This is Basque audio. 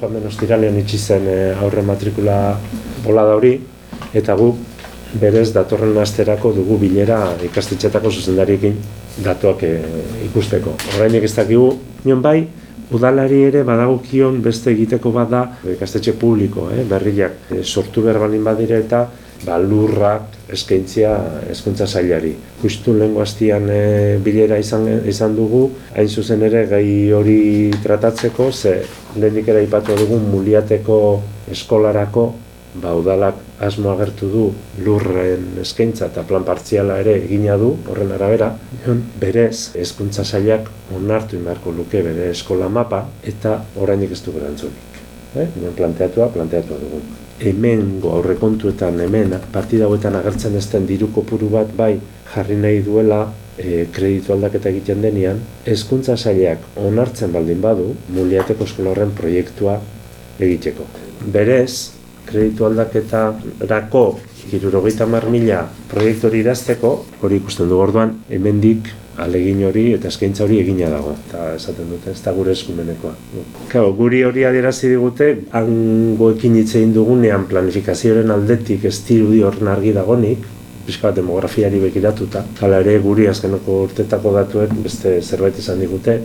Joan den ostiralean itxi zen e, aurre matrikula bolada hori, eta gu berez datorren asterako dugu bilera ikastetxetako zuzendariekin datuak e, ikusteko. Horreinik ez dakigu, nion bai, udalari ere badagokion beste egiteko bada ikastetxe publiko, eh, berriak e, sortu behar balin badire eta ba, lurra eskaintzia hezkuntza sailari. Justu lehengo hastian e, bilera izan, izan dugu, hain zuzen ere gai hori tratatzeko, ze lehenik ere ipatu dugu muliateko eskolarako ba, udalak asmo agertu du lurren eskaintza eta plan partziala ere egina du horren arabera, berez hezkuntza sailak onartu inbarko luke bere eskola mapa eta orainik ez du berantzunik. Eh? planteatua, planteatua dugu. Hemen aurrekontuetan hemen partida hauetan agertzen ezten diru kopuru bat bai jarri nahi duela e, kreditu aldaketa egiten denean, hezkuntza sailak onartzen baldin badu, muliateko eskola horren proiektua egiteko. Berez, kreditu aldaketa rako irurogeita mar mila proiektu hori idazteko, hori ikusten du orduan, hemendik alegin hori eta eskaintza hori egina dago. Eta esaten dute, ez da gure eskumenekoa. Kau, guri hori adierazi digute, hangoekin hitzein dugunean planifikazioaren aldetik ez dirudi hor argi dagonik, pixka demografiari begiratuta. Hala ere, guri azkenoko urtetako datuek beste zerbait izan digute,